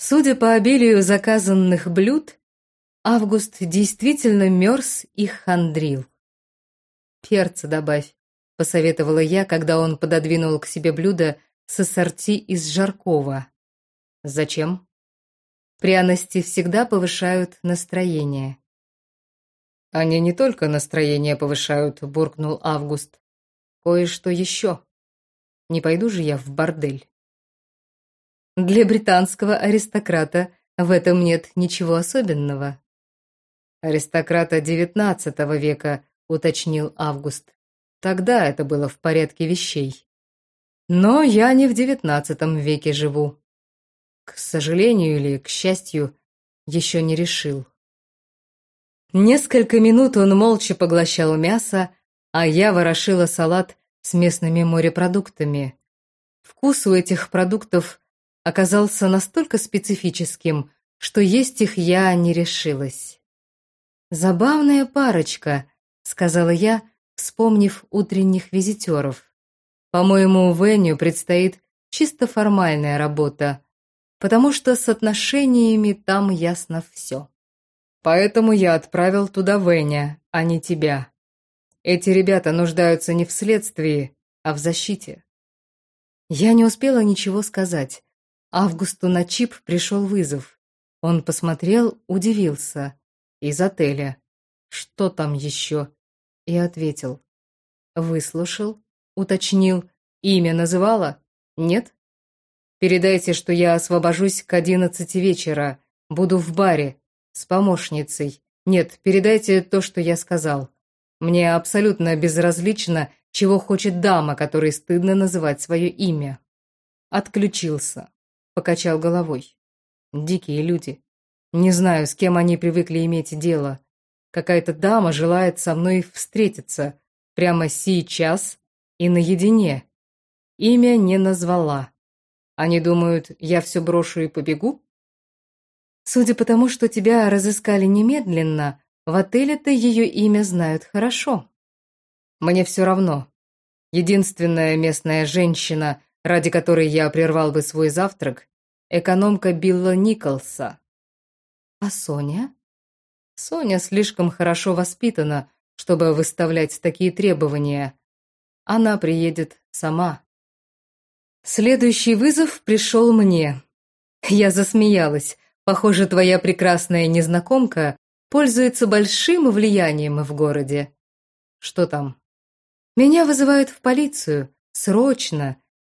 Судя по обилию заказанных блюд, Август действительно мерз и хандрил. «Перца добавь», — посоветовала я, когда он пододвинул к себе блюдо с ассорти из жаркого. «Зачем?» «Пряности всегда повышают настроение». «Они не только настроение повышают», — буркнул Август. «Кое-что еще. Не пойду же я в бордель». Для британского аристократа в этом нет ничего особенного. Аристократа XIX века, уточнил Август. Тогда это было в порядке вещей. Но я не в XIX веке живу. К сожалению или к счастью, еще не решил. Несколько минут он молча поглощал мясо, а я ворошила салат с местными морепродуктами. Вкус у этих продуктов оказался настолько специфическим, что есть их я не решилась. «Забавная парочка», — сказала я, вспомнив утренних визитеров. «По-моему, Веню предстоит чисто формальная работа, потому что с отношениями там ясно все». Поэтому я отправил туда Веня, а не тебя. Эти ребята нуждаются не в следствии, а в защите. Я не успела ничего сказать. Августу на чип пришел вызов. Он посмотрел, удивился. Из отеля. Что там еще? И ответил. Выслушал, уточнил. Имя называла? Нет? Передайте, что я освобожусь к одиннадцати вечера. Буду в баре. С помощницей. Нет, передайте то, что я сказал. Мне абсолютно безразлично, чего хочет дама, которой стыдно называть свое имя. Отключился. Покачал головой. Дикие люди. Не знаю, с кем они привыкли иметь дело. Какая-то дама желает со мной встретиться. Прямо сейчас и наедине. Имя не назвала. Они думают, я все брошу и побегу? Судя по тому, что тебя разыскали немедленно, в отеле-то ее имя знают хорошо. Мне все равно. Единственная местная женщина, ради которой я прервал бы свой завтрак, экономка Билла Николса. А Соня? Соня слишком хорошо воспитана, чтобы выставлять такие требования. Она приедет сама. Следующий вызов пришел мне. Я засмеялась. Похоже, твоя прекрасная незнакомка пользуется большим влиянием в городе. Что там? Меня вызывают в полицию. Срочно.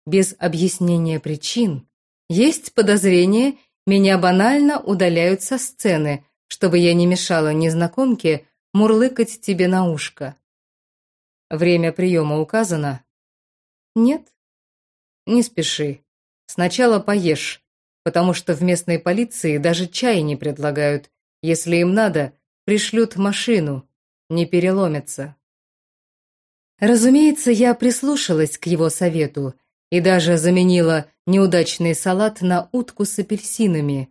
Без объяснения причин. Есть подозрение, меня банально удаляют со сцены, чтобы я не мешала незнакомке мурлыкать тебе на ушко. Время приема указано? Нет? Не спеши. Сначала поешь потому что в местной полиции даже чай не предлагают. Если им надо, пришлют машину, не переломятся. Разумеется, я прислушалась к его совету и даже заменила неудачный салат на утку с апельсинами.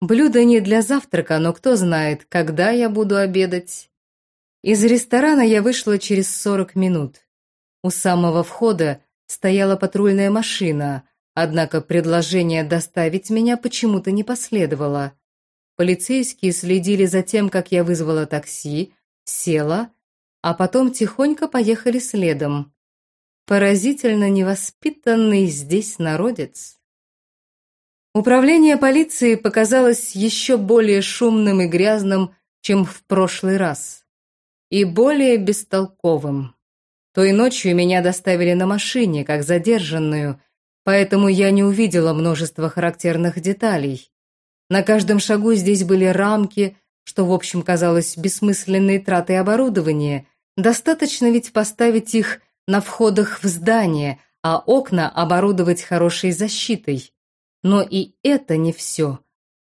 Блюдо не для завтрака, но кто знает, когда я буду обедать. Из ресторана я вышла через сорок минут. У самого входа стояла патрульная машина, Однако предложение доставить меня почему-то не последовало. Полицейские следили за тем, как я вызвала такси, села, а потом тихонько поехали следом. Поразительно невоспитанный здесь народец. Управление полиции показалось еще более шумным и грязным, чем в прошлый раз, и более бестолковым. Той ночью меня доставили на машине, как задержанную, поэтому я не увидела множество характерных деталей. На каждом шагу здесь были рамки, что, в общем, казалось бессмысленной тратой оборудования. Достаточно ведь поставить их на входах в здание, а окна оборудовать хорошей защитой. Но и это не все.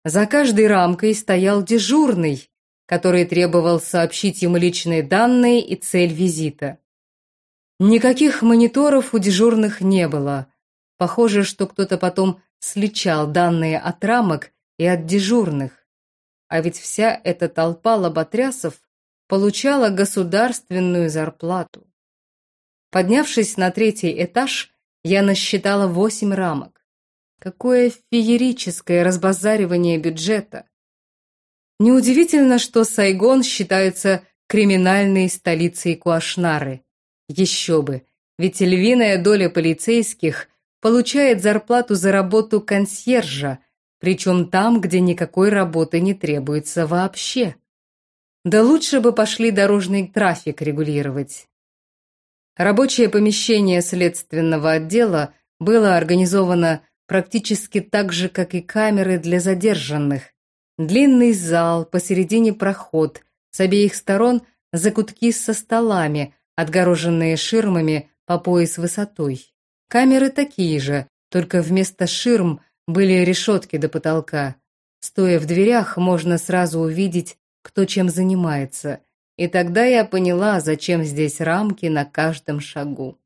За каждой рамкой стоял дежурный, который требовал сообщить ему личные данные и цель визита. Никаких мониторов у дежурных не было – Похоже, что кто-то потом сличал данные от рамок и от дежурных. А ведь вся эта толпа лоботрясов получала государственную зарплату. Поднявшись на третий этаж, я насчитала восемь рамок. Какое феерическое разбазаривание бюджета! Неудивительно, что Сайгон считается криминальной столицей Куашнары. Еще бы, ведь львиная доля полицейских получает зарплату за работу консьержа, причем там, где никакой работы не требуется вообще. Да лучше бы пошли дорожный трафик регулировать. Рабочее помещение следственного отдела было организовано практически так же, как и камеры для задержанных. Длинный зал, посередине проход, с обеих сторон закутки со столами, отгороженные ширмами по пояс высотой. Камеры такие же, только вместо ширм были решетки до потолка. Стоя в дверях, можно сразу увидеть, кто чем занимается, и тогда я поняла, зачем здесь рамки на каждом шагу.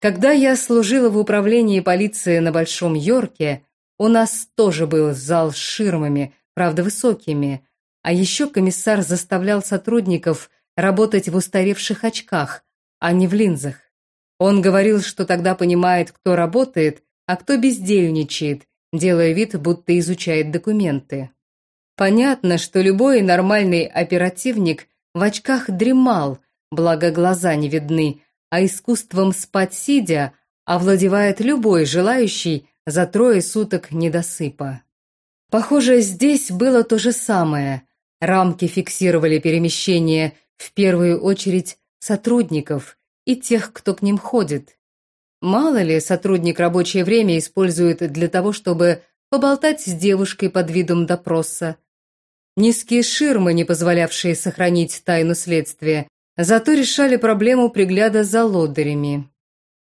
Когда я служила в управлении полиции на Большом Йорке, у нас тоже был зал с ширмами, правда высокими, а еще комиссар заставлял сотрудников работать в устаревших очках, а не в линзах. Он говорил, что тогда понимает, кто работает, а кто бездельничает, делая вид, будто изучает документы. Понятно, что любой нормальный оперативник в очках дремал, благо глаза не видны, а искусством спать сидя овладевает любой желающий за трое суток недосыпа. Похоже, здесь было то же самое. Рамки фиксировали перемещение в первую очередь сотрудников и тех, кто к ним ходит. Мало ли сотрудник рабочее время использует для того, чтобы поболтать с девушкой под видом допроса, Низкие ширмы, не позволявшие сохранить тайну следствия, зато решали проблему пригляда за лодырями.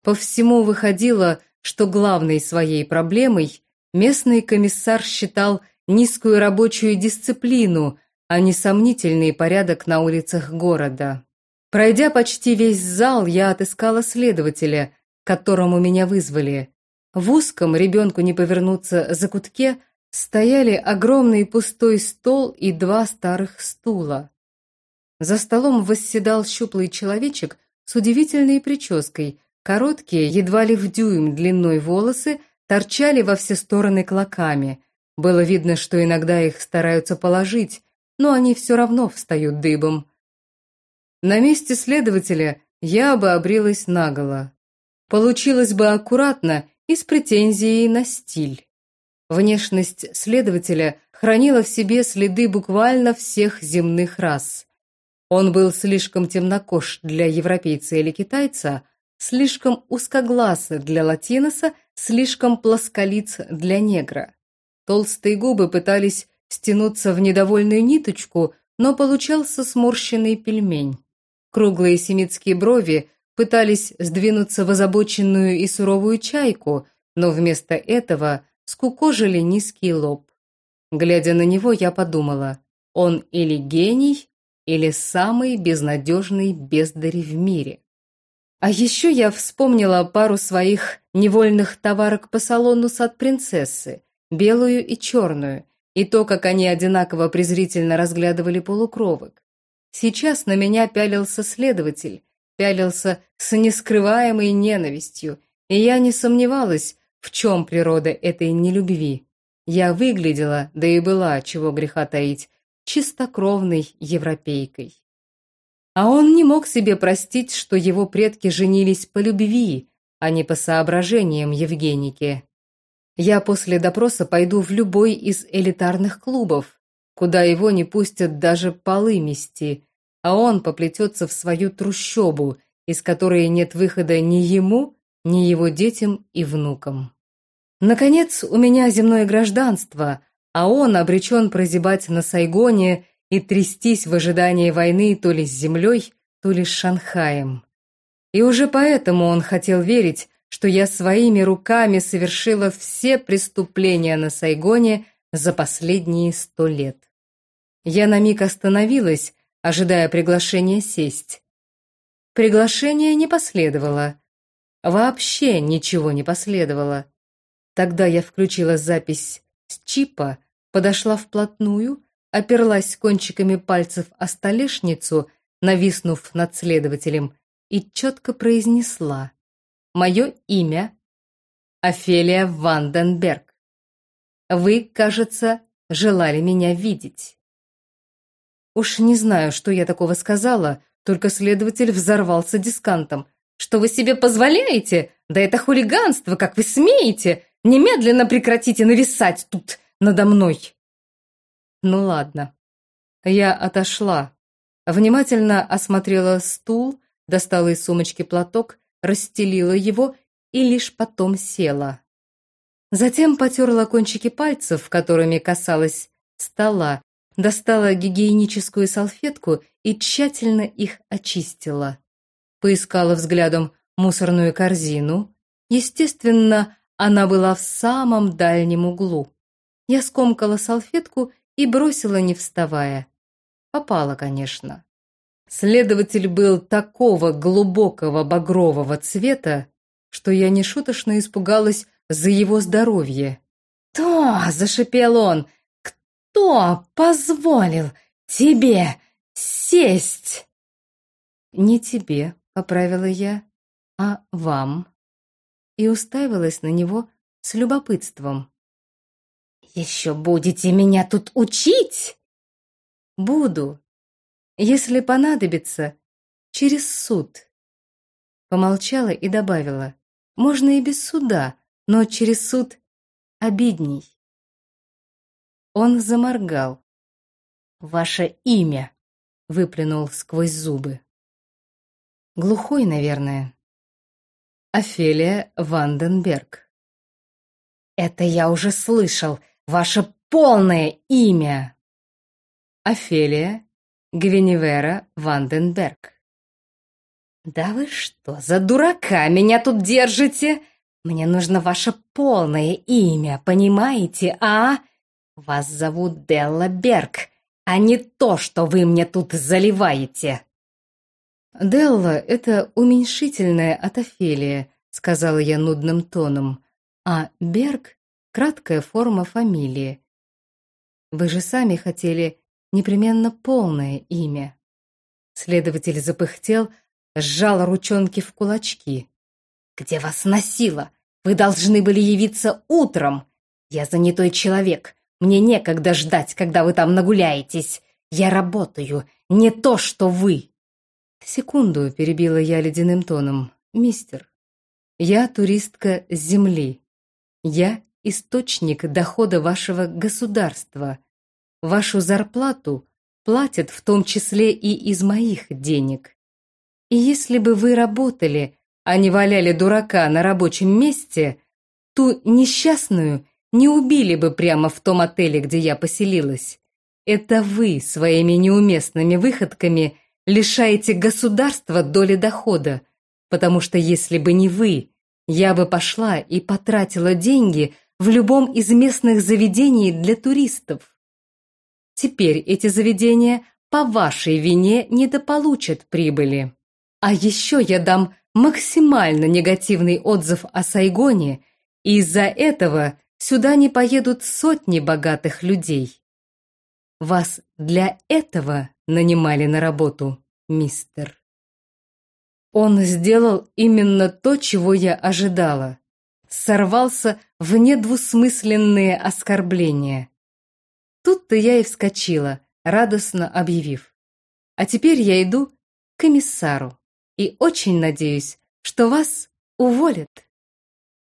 По всему выходило, что главной своей проблемой местный комиссар считал низкую рабочую дисциплину, а не сомнительный порядок на улицах города. Пройдя почти весь зал, я отыскала следователя, которому меня вызвали. В узком ребенку не повернуться за кутке стояли огромный пустой стол и два старых стула. За столом восседал щуплый человечек с удивительной прической. Короткие, едва ли в дюйм длиной волосы торчали во все стороны клоками. Было видно, что иногда их стараются положить, но они все равно встают дыбом. На месте следователя я бы обрилась наголо. Получилось бы аккуратно и с претензией на стиль. Внешность следователя хранила в себе следы буквально всех земных рас. Он был слишком темнокож для европейца или китайца, слишком узкоглаз для латиноса, слишком плосколиц для негра. Толстые губы пытались стянуться в недовольную ниточку, но получался сморщенный пельмень. Круглые семитские брови пытались сдвинуться в озабоченную и суровую чайку, но вместо этого скукожили низкий лоб. Глядя на него, я подумала, он или гений, или самый безнадежный бездарь в мире. А еще я вспомнила пару своих невольных товарок по салону сад принцессы, белую и черную, и то, как они одинаково презрительно разглядывали полукровок. Сейчас на меня пялился следователь, пялился с нескрываемой ненавистью, и я не сомневалась, в чем природа этой нелюбви? Я выглядела, да и была, чего греха таить, чистокровной европейкой. А он не мог себе простить, что его предки женились по любви, а не по соображениям Евгеники. Я после допроса пойду в любой из элитарных клубов, куда его не пустят даже полы мести, а он поплетется в свою трущобу, из которой нет выхода ни ему, ни его детям и внукам. Наконец, у меня земное гражданство, а он обречен прозябать на Сайгоне и трястись в ожидании войны то ли с землей, то ли с Шанхаем. И уже поэтому он хотел верить, что я своими руками совершила все преступления на Сайгоне за последние сто лет. Я на миг остановилась, ожидая приглашения сесть. Приглашение не последовало. Вообще ничего не последовало. Тогда я включила запись с чипа, подошла вплотную, оперлась кончиками пальцев о столешницу, нависнув над следователем, и четко произнесла «Мое имя Офелия Ванденберг. Вы, кажется, желали меня видеть. Уж не знаю, что я такого сказала, только следователь взорвался дискантом. Что вы себе позволяете? Да это хулиганство, как вы смеете! Немедленно прекратите нависать тут надо мной. Ну ладно. Я отошла, внимательно осмотрела стул, достала из сумочки платок, расстелила его и лишь потом села. Затем потерла кончики пальцев, которыми касалась стола, достала гигиеническую салфетку и тщательно их очистила. Поискала взглядом мусорную корзину. Естественно, она была в самом дальнем углу. Я скомкала салфетку и бросила, не вставая. Попала, конечно. Следователь был такого глубокого багрового цвета, что я нешуточно испугалась за его здоровье. «Кто?» — зашипел он. «Кто позволил тебе сесть?» «Не тебе», — поправила я, — «а вам». И уставилась на него с любопытством. «Еще будете меня тут учить?» «Буду, если понадобится, через суд». Помолчала и добавила. «Можно и без суда, но через суд обидней». Он заморгал. «Ваше имя!» — выплюнул сквозь зубы. Глухой, наверное. Офелия Ванденберг. «Это я уже слышал. Ваше полное имя!» Офелия Гвиневера Ванденберг. «Да вы что, за дурака меня тут держите? Мне нужно ваше полное имя, понимаете, а? Вас зовут Делла Берг, а не то, что вы мне тут заливаете». «Делла — это уменьшительное от Офелия», — сказала я нудным тоном, «а Берг — краткая форма фамилии. Вы же сами хотели непременно полное имя». Следователь запыхтел, сжал ручонки в кулачки. «Где вас носило? Вы должны были явиться утром. Я занятой человек. Мне некогда ждать, когда вы там нагуляетесь. Я работаю, не то что вы». «Секунду», — перебила я ледяным тоном. «Мистер, я туристка с Земли. Я источник дохода вашего государства. Вашу зарплату платят в том числе и из моих денег. И если бы вы работали, а не валяли дурака на рабочем месте, ту несчастную не убили бы прямо в том отеле, где я поселилась. Это вы своими неуместными выходками лишаете государства доли дохода, потому что если бы не вы, я бы пошла и потратила деньги в любом из местных заведений для туристов. Теперь эти заведения по вашей вине недополучат прибыли. А еще я дам максимально негативный отзыв о Сайгоне, и из-за этого сюда не поедут сотни богатых людей. Вас для этого нанимали на работу, мистер. Он сделал именно то, чего я ожидала. Сорвался в недвусмысленные оскорбления. Тут-то я и вскочила, радостно объявив. А теперь я иду к комиссару и очень надеюсь, что вас уволят.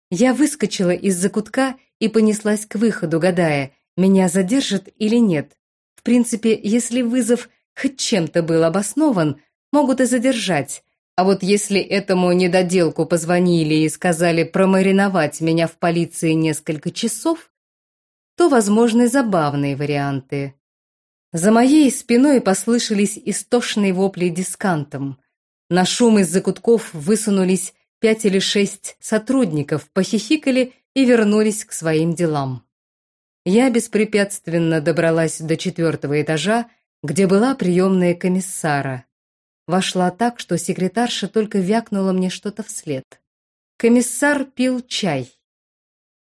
Я выскочила из-за кутка и понеслась к выходу, гадая, меня задержат или нет. В принципе, если вызов хоть чем-то был обоснован, могут и задержать. А вот если этому недоделку позвонили и сказали промариновать меня в полиции несколько часов, то возможны забавные варианты. За моей спиной послышались истошные вопли дискантом. На шум из закутков высунулись пять или шесть сотрудников, похихикали и вернулись к своим делам. Я беспрепятственно добралась до четвертого этажа, где была приемная комиссара. Вошла так, что секретарша только вякнула мне что-то вслед. Комиссар пил чай.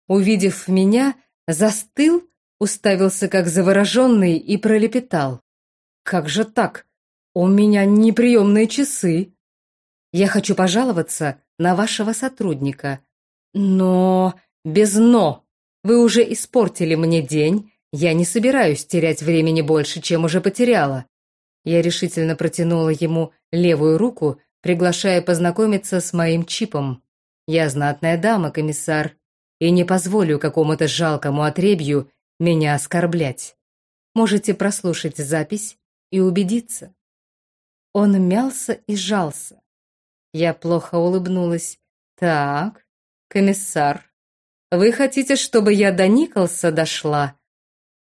Увидев меня, застыл, уставился как завороженный и пролепетал. «Как же так? У меня неприемные часы. Я хочу пожаловаться на вашего сотрудника. Но Без «но». Вы уже испортили мне день, я не собираюсь терять времени больше, чем уже потеряла. Я решительно протянула ему левую руку, приглашая познакомиться с моим чипом. Я знатная дама, комиссар, и не позволю какому-то жалкому отребью меня оскорблять. Можете прослушать запись и убедиться. Он мялся и сжался. Я плохо улыбнулась. Так, комиссар, вы хотите, чтобы я до Николса дошла?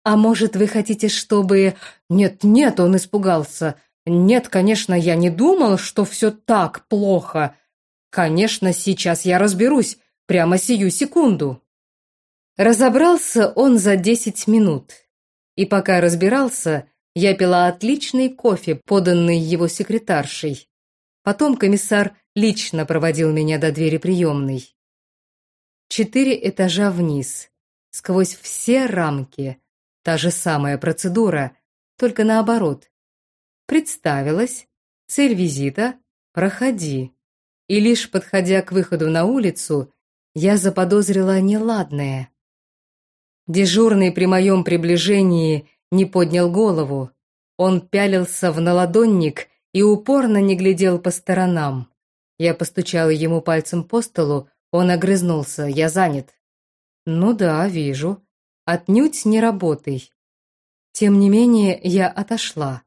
А может, вы хотите, чтобы... Нет, нет, он испугался. Нет, конечно, я не думал, что все так плохо. Конечно, сейчас я разберусь, прямо сию секунду. Разобрался он за десять минут. И пока разбирался, я пила отличный кофе, поданный его секретаршей. Потом комиссар лично проводил меня до двери приемной. Четыре этажа вниз, сквозь все рамки. Та же самая процедура, только наоборот. Представилась, цель визита – проходи. И лишь подходя к выходу на улицу, я заподозрила неладное. Дежурный при моем приближении не поднял голову. Он пялился в наладонник и упорно не глядел по сторонам. Я постучала ему пальцем по столу, он огрызнулся. «Я занят». «Ну да, вижу. Отнюдь не работай». Тем не менее, я отошла.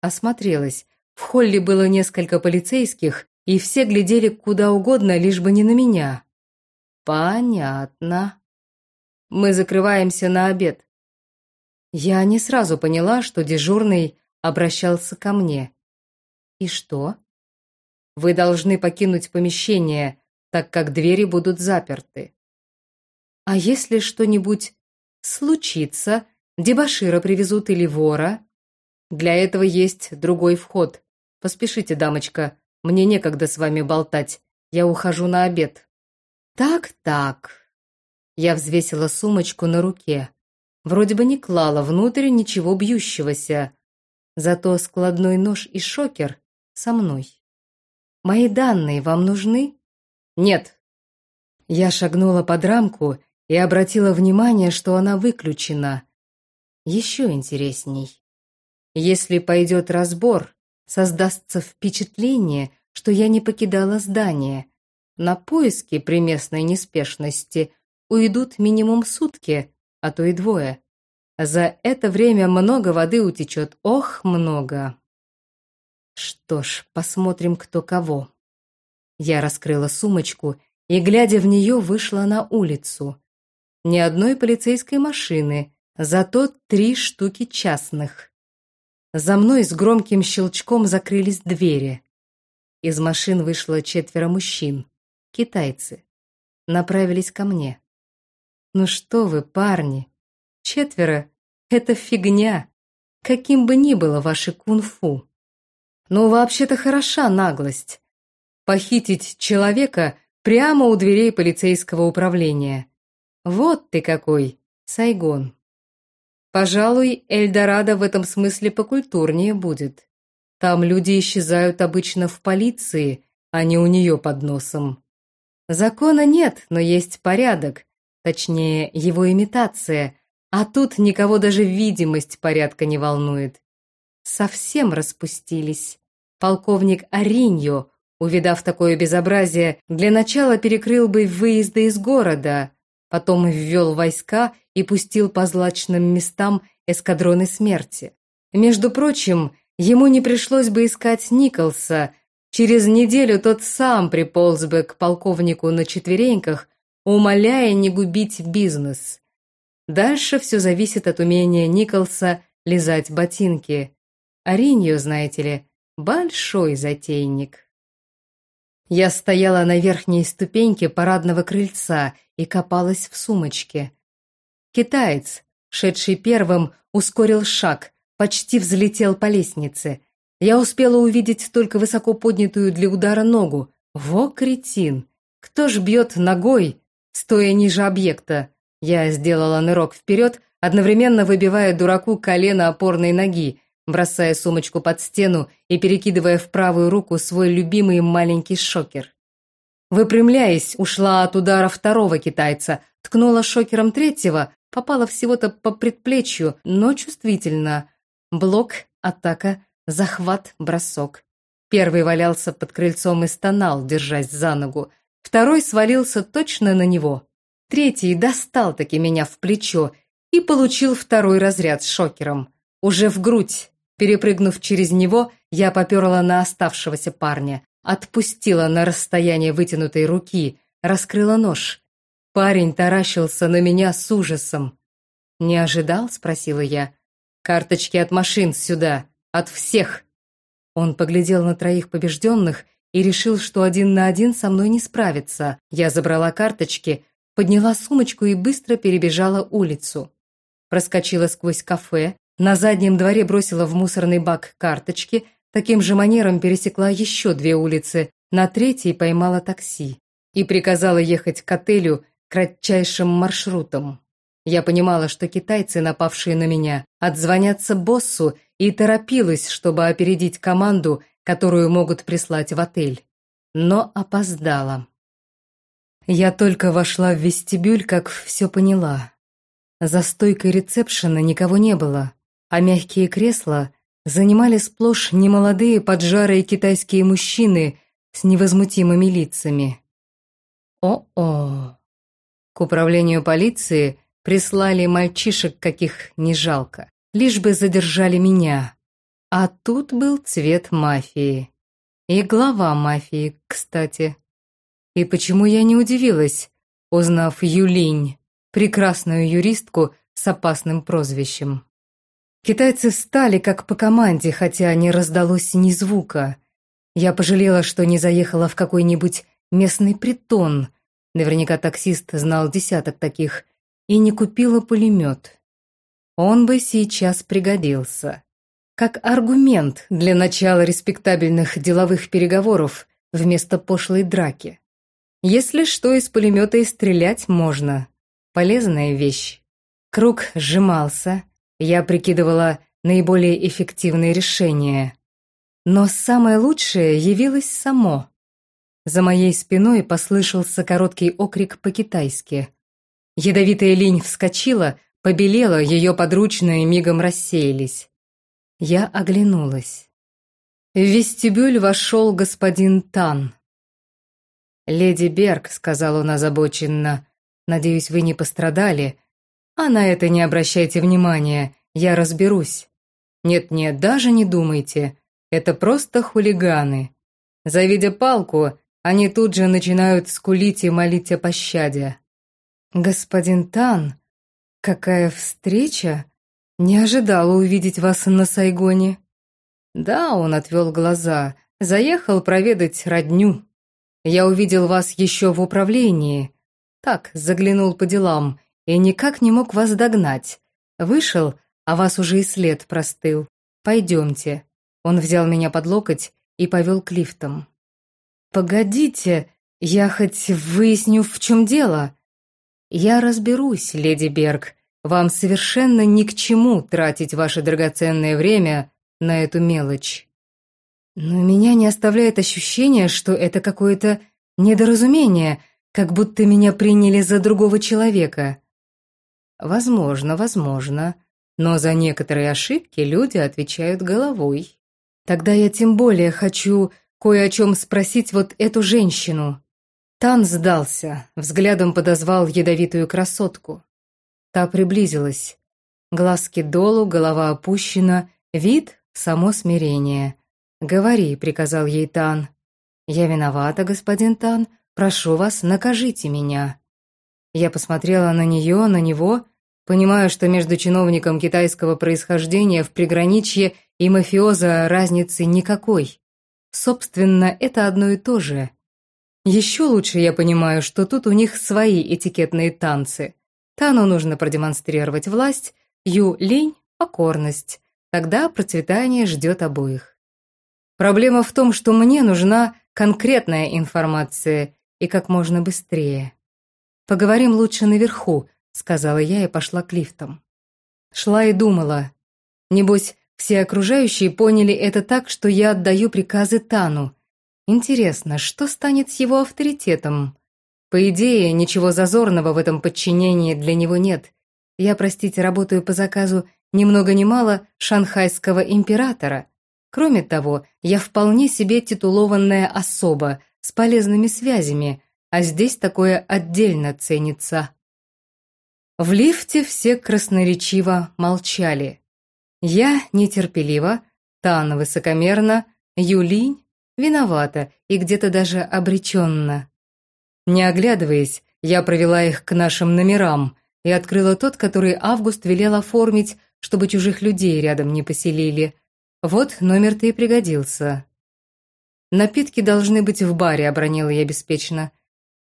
Осмотрелась. В холле было несколько полицейских, и все глядели куда угодно, лишь бы не на меня. Понятно. Мы закрываемся на обед. Я не сразу поняла, что дежурный обращался ко мне. И что? Вы должны покинуть помещение, так как двери будут заперты. А если что-нибудь случится, дебошира привезут или вора? Для этого есть другой вход. Поспешите, дамочка, мне некогда с вами болтать. Я ухожу на обед. Так-так. Я взвесила сумочку на руке. Вроде бы не клала внутрь ничего бьющегося. Зато складной нож и шокер со мной. Мои данные вам нужны? Нет. Я шагнула под рамку и обратила внимание, что она выключена. Еще интересней. Если пойдет разбор, создастся впечатление, что я не покидала здание, на поиски при местной неспешности уйдут минимум сутки, а то и двое. За это время много воды утечет, ох, много. Что ж, посмотрим, кто кого. Я раскрыла сумочку и, глядя в нее, вышла на улицу. Ни одной полицейской машины, зато три штуки частных. За мной с громким щелчком закрылись двери. Из машин вышло четверо мужчин, китайцы. Направились ко мне. «Ну что вы, парни, четверо — это фигня, каким бы ни было ваше кунг-фу. Но вообще-то хороша наглость. Похитить человека прямо у дверей полицейского управления. Вот ты какой, Сайгон. Пожалуй, Эльдорадо в этом смысле покультурнее будет. Там люди исчезают обычно в полиции, а не у нее под носом. Закона нет, но есть порядок, точнее, его имитация, а тут никого даже видимость порядка не волнует. Совсем распустились. Полковник Ариньо, увидав такое безобразие, для начала перекрыл бы выезды из города, потом ввел войска и пустил по злачным местам эскадроны смерти. Между прочим, Ему не пришлось бы искать Николса. Через неделю тот сам приполз бы к полковнику на четвереньках, умоляя не губить бизнес. Дальше все зависит от умения Николса лизать ботинки. Ариньо, знаете ли, большой затейник. Я стояла на верхней ступеньке парадного крыльца и копалась в сумочке. Китаец, шедший первым, ускорил шаг, почти взлетел по лестнице. Я успела увидеть только высоко поднятую для удара ногу. Во кретин! Кто ж бьет ногой, стоя ниже объекта? Я сделала нырок вперед, одновременно выбивая дураку колено опорной ноги, бросая сумочку под стену и перекидывая в правую руку свой любимый маленький шокер. Выпрямляясь, ушла от удара второго китайца, ткнула шокером третьего, попала всего-то по предплечью, но чувствительно. Блок, атака, захват, бросок. Первый валялся под крыльцом и стонал, держась за ногу. Второй свалился точно на него. Третий достал-таки меня в плечо и получил второй разряд с шокером. Уже в грудь. Перепрыгнув через него, я поперла на оставшегося парня, отпустила на расстояние вытянутой руки, раскрыла нож. Парень таращился на меня с ужасом. «Не ожидал?» — спросила я. «Карточки от машин сюда, от всех!» Он поглядел на троих побежденных и решил, что один на один со мной не справится. Я забрала карточки, подняла сумочку и быстро перебежала улицу. Проскочила сквозь кафе, на заднем дворе бросила в мусорный бак карточки, таким же манером пересекла еще две улицы, на третьей поймала такси и приказала ехать к отелю кратчайшим маршрутом. Я понимала, что китайцы, напавшие на меня, отзвонятся боссу и торопилась, чтобы опередить команду, которую могут прислать в отель. Но опоздала. Я только вошла в вестибюль, как все поняла. За стойкой ресепшена никого не было а мягкие кресла занимали сплошь немолодые поджарые китайские мужчины с невозмутимыми лицами. О-о! К управлению полиции прислали мальчишек, каких не жалко, лишь бы задержали меня. А тут был цвет мафии. И глава мафии, кстати. И почему я не удивилась, узнав Юлинь, прекрасную юристку с опасным прозвищем? Китайцы встали как по команде, хотя не раздалось ни звука. Я пожалела, что не заехала в какой-нибудь местный притон. Наверняка таксист знал десяток таких. И не купила пулемет. Он бы сейчас пригодился. Как аргумент для начала респектабельных деловых переговоров вместо пошлой драки. Если что, из пулемета и стрелять можно. Полезная вещь. Круг сжимался, я прикидывала наиболее эффективные решения. Но самое лучшее явилось само. За моей спиной послышался короткий окрик по-китайски. Ядовитая линь вскочила, побелела, ее подручные мигом рассеялись. Я оглянулась. В вестибюль вошел господин Тан. «Леди Берг», — сказал он озабоченно, — «надеюсь, вы не пострадали. А на это не обращайте внимания, я разберусь. Нет-нет, даже не думайте, это просто хулиганы. Завидя палку, они тут же начинают скулить и молить о пощаде. Господин Тан, какая встреча? Не ожидала увидеть вас на Сайгоне. Да, он отвел глаза, заехал проведать родню. Я увидел вас еще в управлении. Так, заглянул по делам и никак не мог вас догнать. Вышел, а вас уже и след простыл. Пойдемте». Он взял меня под локоть и повел к лифтам. «Погодите, я хоть выясню, в чем дело». «Я разберусь, леди Берг. Вам совершенно ни к чему тратить ваше драгоценное время на эту мелочь». Но меня не оставляет ощущение, что это какое-то недоразумение, как будто меня приняли за другого человека. Возможно, возможно. Но за некоторые ошибки люди отвечают головой. Тогда я тем более хочу кое о чем спросить вот эту женщину. Тан сдался, взглядом подозвал ядовитую красотку. Та приблизилась. Глазки долу, голова опущена, вид — само смирение. «Говори», — приказал ей Тан. «Я виновата, господин Тан. Прошу вас, накажите меня». Я посмотрела на нее, на него, понимая, что между чиновником китайского происхождения в приграничье и мафиоза разницы никакой. Собственно, это одно и то же. Еще лучше я понимаю, что тут у них свои этикетные танцы. Тану нужно продемонстрировать власть, Ю – лень, покорность. Тогда процветание ждет обоих. Проблема в том, что мне нужна конкретная информация и как можно быстрее. Поговорим лучше наверху, сказала я и пошла к лифтам. Шла и думала. Небось, все окружающие поняли это так, что я отдаю приказы Тану. Интересно, что станет с его авторитетом? По идее, ничего зазорного в этом подчинении для него нет. Я, простите, работаю по заказу ни много ни мало шанхайского императора. Кроме того, я вполне себе титулованная особа с полезными связями, а здесь такое отдельно ценится. В лифте все красноречиво молчали. Я нетерпеливо, Тан высокомерно, Юлинь виновата и где-то даже обреченно. Не оглядываясь, я провела их к нашим номерам и открыла тот, который Август велел оформить, чтобы чужих людей рядом не поселили. Вот номер-то и пригодился. «Напитки должны быть в баре», — обронила я беспечно.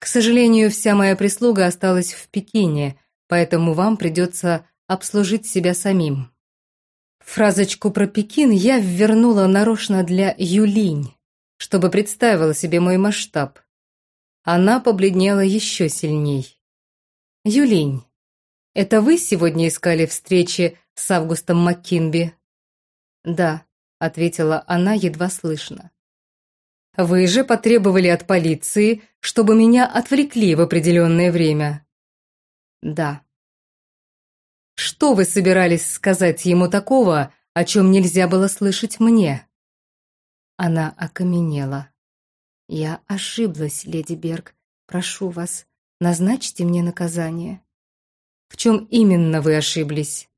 «К сожалению, вся моя прислуга осталась в Пекине, поэтому вам придется обслужить себя самим». Фразочку про Пекин я ввернула нарочно для Юлинь, чтобы представила себе мой масштаб. Она побледнела еще сильней. «Юлинь, это вы сегодня искали встречи с Августом Маккинби?» «Да», — ответила она едва слышно. «Вы же потребовали от полиции, чтобы меня отвлекли в определенное время?» «Да». Что вы собирались сказать ему такого, о чем нельзя было слышать мне?» Она окаменела. «Я ошиблась, леди Берг. Прошу вас, назначьте мне наказание». «В чем именно вы ошиблись?»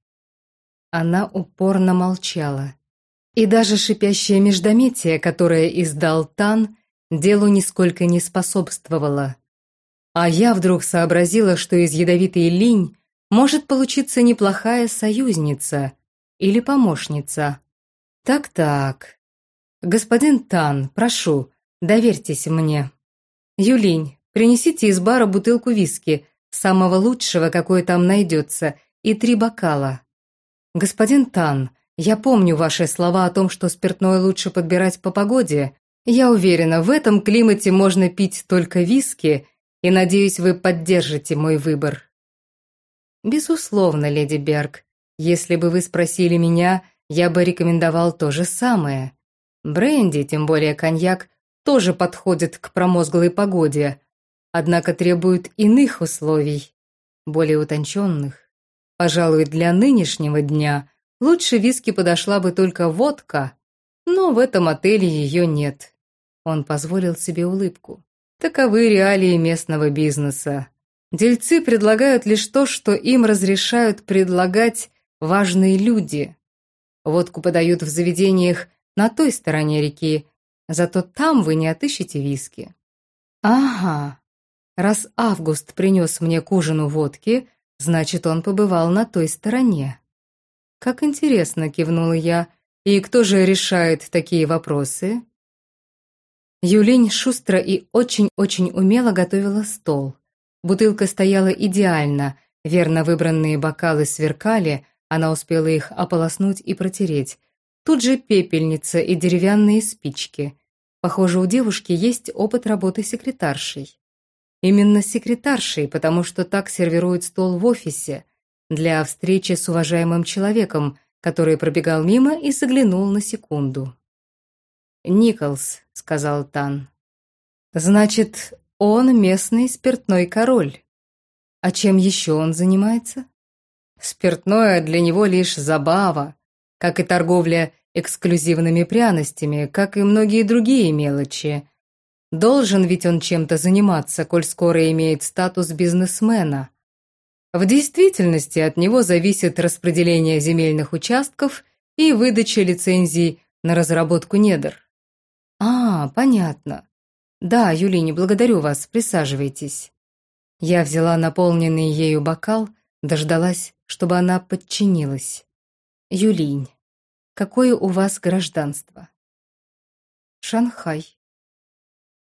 Она упорно молчала. И даже шипящее междометие, которое издал Тан, делу нисколько не способствовало. А я вдруг сообразила, что из ядовитой линь может получиться неплохая союзница или помощница. Так-так. Господин Тан, прошу, доверьтесь мне. Юлинь, принесите из бара бутылку виски, самого лучшего, какое там найдется, и три бокала. Господин Тан, я помню ваши слова о том, что спиртное лучше подбирать по погоде. Я уверена, в этом климате можно пить только виски, и надеюсь, вы поддержите мой выбор. Безусловно, леди Берг. Если бы вы спросили меня, я бы рекомендовал то же самое. Бренди, тем более коньяк, тоже подходит к промозглой погоде, однако требует иных условий, более утонченных. Пожалуй, для нынешнего дня лучше виски подошла бы только водка, но в этом отеле ее нет. Он позволил себе улыбку. Таковы реалии местного бизнеса. Дельцы предлагают лишь то, что им разрешают предлагать важные люди. Водку подают в заведениях на той стороне реки, зато там вы не отыщете виски. Ага, раз Август принес мне к ужину водки, значит, он побывал на той стороне. Как интересно, кивнула я, и кто же решает такие вопросы? Юлинь шустро и очень-очень умело готовила стол. Бутылка стояла идеально, верно выбранные бокалы сверкали, она успела их ополоснуть и протереть. Тут же пепельница и деревянные спички. Похоже, у девушки есть опыт работы секретаршей. Именно секретаршей, потому что так сервируют стол в офисе, для встречи с уважаемым человеком, который пробегал мимо и заглянул на секунду. «Николс», — сказал Тан. «Значит, он местный спиртной король. А чем еще он занимается? Спиртное для него лишь забава, как и торговля эксклюзивными пряностями, как и многие другие мелочи. Должен ведь он чем-то заниматься, коль скоро имеет статус бизнесмена. В действительности от него зависит распределение земельных участков и выдача лицензий на разработку недр. А, понятно. «Да, Юлине, благодарю вас, присаживайтесь». Я взяла наполненный ею бокал, дождалась, чтобы она подчинилась. «Юлинь, какое у вас гражданство?» «Шанхай».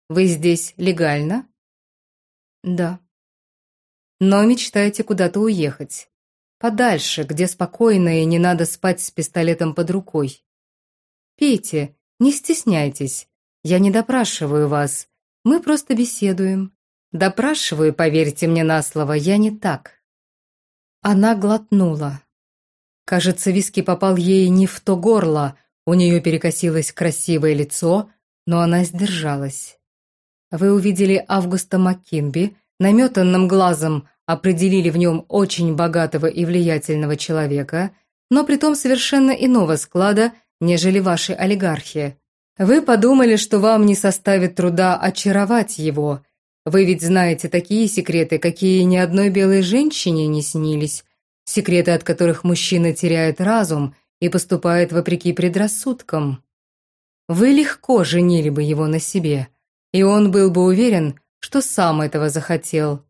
«Вы здесь легально?» «Да». «Но мечтаете куда-то уехать. Подальше, где спокойно и не надо спать с пистолетом под рукой. Пейте, не стесняйтесь, я не допрашиваю вас, мы просто беседуем. Допрашиваю, поверьте мне на слово, я не так. Она глотнула. Кажется, виски попал ей не в то горло, у нее перекосилось красивое лицо, но она сдержалась. Вы увидели Августа Маккинби, наметанным глазом определили в нем очень богатого и влиятельного человека, но притом совершенно иного склада, нежели ваши олигархи. Вы подумали, что вам не составит труда очаровать его. Вы ведь знаете такие секреты, какие ни одной белой женщине не снились, секреты, от которых мужчина теряет разум и поступает вопреки предрассудкам. Вы легко женили бы его на себе, и он был бы уверен, что сам этого захотел.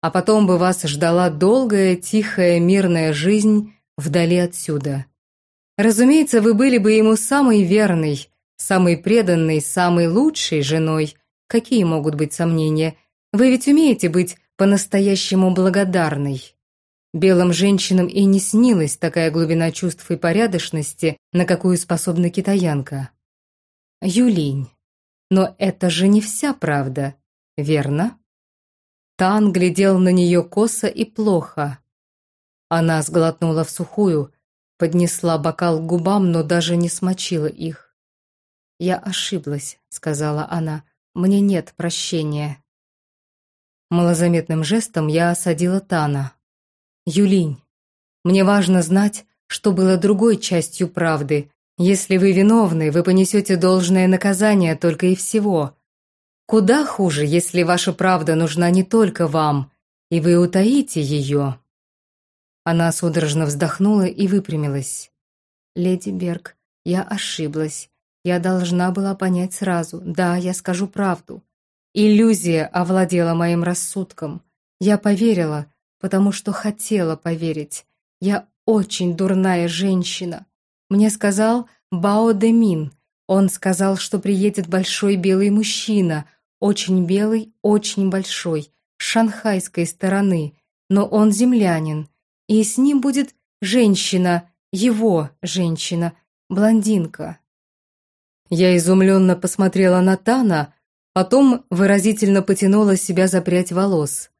А потом бы вас ждала долгая, тихая, мирная жизнь вдали отсюда. Разумеется, вы были бы ему самой верной, самой преданной, самой лучшей женой. Какие могут быть сомнения? Вы ведь умеете быть по-настоящему благодарной. Белым женщинам и не снилась такая глубина чувств и порядочности, на какую способна китаянка. Юлинь. Но это же не вся правда, верно? Тан глядел на нее косо и плохо. Она сглотнула в сухую, поднесла бокал к губам, но даже не смочила их. «Я ошиблась», — сказала она, — «мне нет прощения». Малозаметным жестом я осадила Тана. «Юлинь, мне важно знать, что было другой частью правды, если вы виновны, вы понесете должное наказание только и всего. Куда хуже, если ваша правда нужна не только вам, и вы утаите ее». Она судорожно вздохнула и выпрямилась. «Леди Берг, я ошиблась. Я должна была понять сразу. Да, я скажу правду. Иллюзия овладела моим рассудком. Я поверила, потому что хотела поверить. Я очень дурная женщина. Мне сказал Бао де Мин. Он сказал, что приедет большой белый мужчина, очень белый, очень большой, с шанхайской стороны, но он землянин, и с ним будет женщина, его женщина, блондинка. Я изумленно посмотрела на Тана, потом выразительно потянула себя за прядь волос.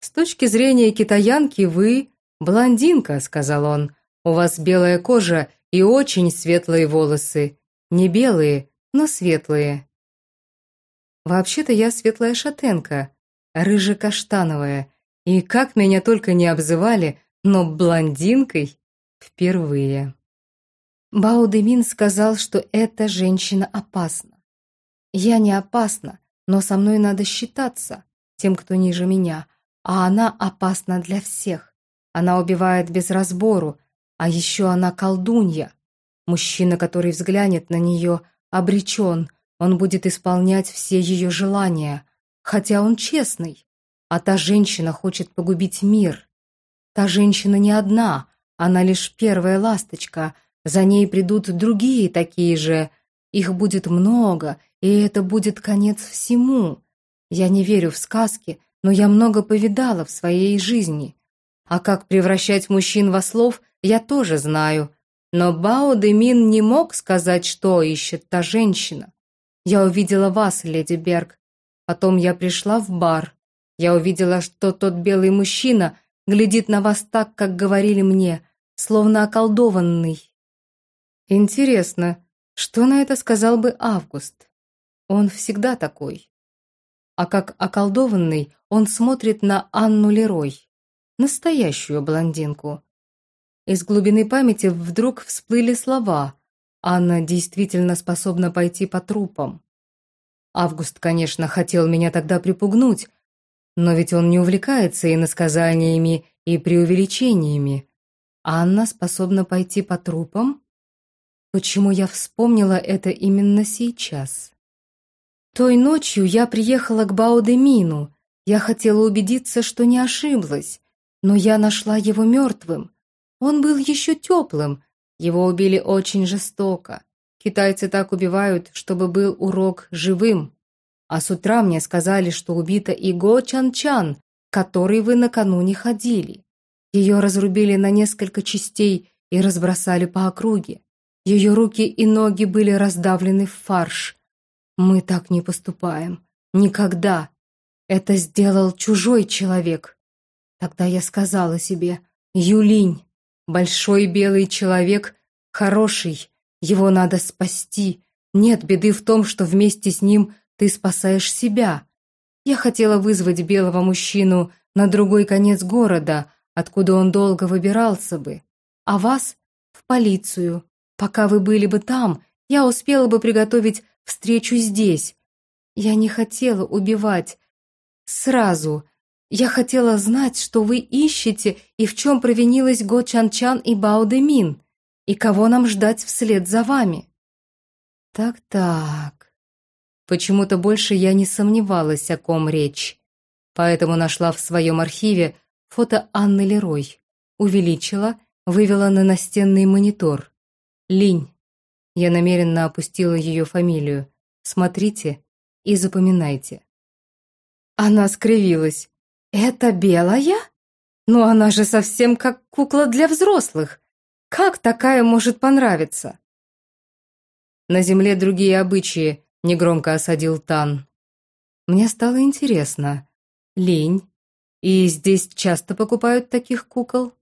«С точки зрения китаянки вы блондинка», — сказал он. «У вас белая кожа и очень светлые волосы. Не белые, но светлые. Вообще-то я светлая шатенка, рыже-каштановая, и как меня только не обзывали, но блондинкой впервые. Баудемин сказал, что эта женщина опасна. Я не опасна, но со мной надо считаться, тем, кто ниже меня, а она опасна для всех. Она убивает без разбору, а еще она колдунья. Мужчина, который взглянет на нее, обречен, он будет исполнять все ее желания, хотя он честный. А та женщина хочет погубить мир. Та женщина не одна, она лишь первая ласточка, за ней придут другие такие же. Их будет много, и это будет конец всему. Я не верю в сказки, но я много повидала в своей жизни. А как превращать мужчин в ослов, я тоже знаю. Но Бао Демин не мог сказать, что ищет та женщина. Я увидела вас, леди Берг. Потом я пришла в бар. Я увидела, что тот белый мужчина глядит на вас так, как говорили мне, словно околдованный. Интересно, что на это сказал бы Август? Он всегда такой. А как околдованный, он смотрит на Анну Лерой, настоящую блондинку. Из глубины памяти вдруг всплыли слова. Анна действительно способна пойти по трупам. Август, конечно, хотел меня тогда припугнуть, но ведь он не увлекается иносказаниями и преувеличениями. Анна способна пойти по трупам? Почему я вспомнила это именно сейчас? Той ночью я приехала к Баудемину. Я хотела убедиться, что не ошиблась, но я нашла его мертвым. Он был еще теплым. Его убили очень жестоко. Китайцы так убивают, чтобы был урок живым. А с утра мне сказали, что убита и Го Чан-Чан, который вы накануне ходили. Ее разрубили на несколько частей и разбросали по округе. Ее руки и ноги были раздавлены в фарш. Мы так не поступаем. Никогда. Это сделал чужой человек. Тогда я сказала себе, Юлинь, Большой белый человек хороший, его надо спасти. Нет беды в том, что вместе с ним ты спасаешь себя. Я хотела вызвать белого мужчину на другой конец города, откуда он долго выбирался бы, а вас — в полицию. Пока вы были бы там, я успела бы приготовить встречу здесь. Я не хотела убивать. Сразу. Я хотела знать, что вы ищете и в чем провинилась Го Чан Чан и Бао Де Мин, и кого нам ждать вслед за вами. Так-так. Почему-то больше я не сомневалась, о ком речь. Поэтому нашла в своем архиве фото Анны Лерой, увеличила, вывела на настенный монитор. Линь. Я намеренно опустила ее фамилию. Смотрите и запоминайте. Она скривилась. «Это белая? Но она же совсем как кукла для взрослых. Как такая может понравиться?» «На земле другие обычаи», — негромко осадил Тан. Мне стало интересно. Лень. И здесь часто покупают таких кукол?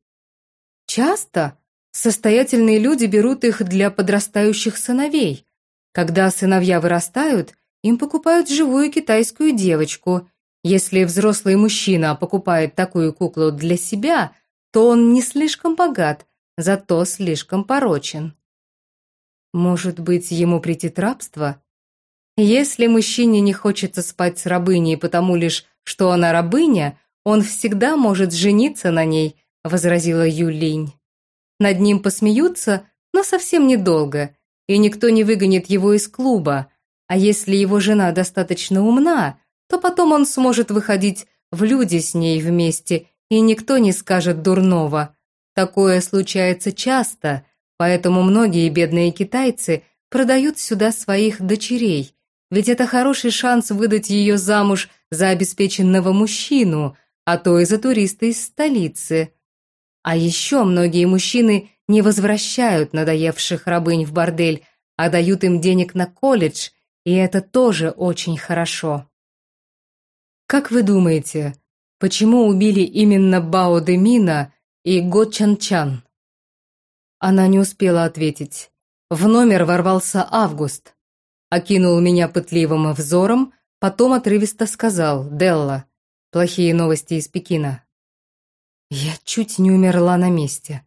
Часто. Состоятельные люди берут их для подрастающих сыновей. Когда сыновья вырастают, им покупают живую китайскую девочку. Если взрослый мужчина покупает такую куклу для себя, то он не слишком богат, зато слишком порочен. Может быть, ему претит рабство? Если мужчине не хочется спать с рабыней потому лишь, что она рабыня, он всегда может жениться на ней, возразила Юлинь. Над ним посмеются, но совсем недолго, и никто не выгонит его из клуба, а если его жена достаточно умна, то потом он сможет выходить в люди с ней вместе, и никто не скажет дурного. Такое случается часто, поэтому многие бедные китайцы продают сюда своих дочерей, ведь это хороший шанс выдать ее замуж за обеспеченного мужчину, а то и за туриста из столицы. А еще многие мужчины не возвращают надоевших рабынь в бордель, а дают им денег на колледж, и это тоже очень хорошо. Как вы думаете, почему убили именно Бао де Мина и Го Чан Чан? Она не успела ответить. В номер ворвался Август. Окинул меня пытливым взором, потом отрывисто сказал «Делла, плохие новости из Пекина». Я чуть не умерла на месте.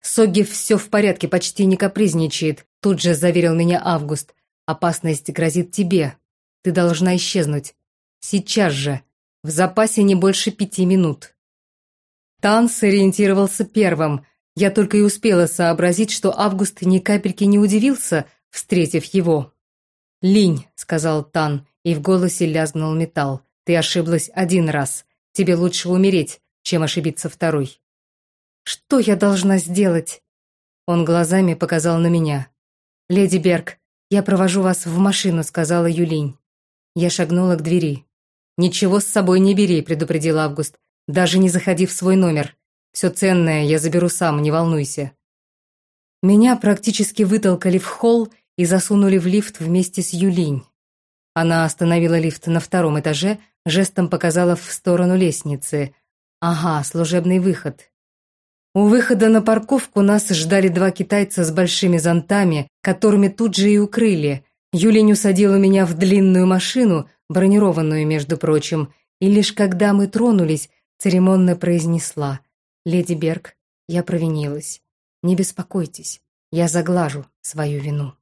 Согги все в порядке, почти не капризничает, тут же заверил меня Август. Опасность грозит тебе. Ты должна исчезнуть. Сейчас же. В запасе не больше пяти минут. Тан сориентировался первым. Я только и успела сообразить, что Август ни капельки не удивился, встретив его. «Линь», — сказал Тан, и в голосе лязгнул металл. «Ты ошиблась один раз. Тебе лучше умереть, чем ошибиться второй». «Что я должна сделать?» Он глазами показал на меня. «Леди Берг, я провожу вас в машину», — сказала Юлинь. Я шагнула к двери. «Ничего с собой не бери», — предупредил Август. «Даже не заходи в свой номер. Все ценное я заберу сам, не волнуйся». Меня практически вытолкали в холл и засунули в лифт вместе с Юлинь. Она остановила лифт на втором этаже, жестом показала в сторону лестницы. «Ага, служебный выход». У выхода на парковку нас ждали два китайца с большими зонтами, которыми тут же и укрыли. Юлинь усадила меня в длинную машину, бронированную, между прочим, и лишь когда мы тронулись, церемонно произнесла «Леди Берг, я провинилась. Не беспокойтесь, я заглажу свою вину».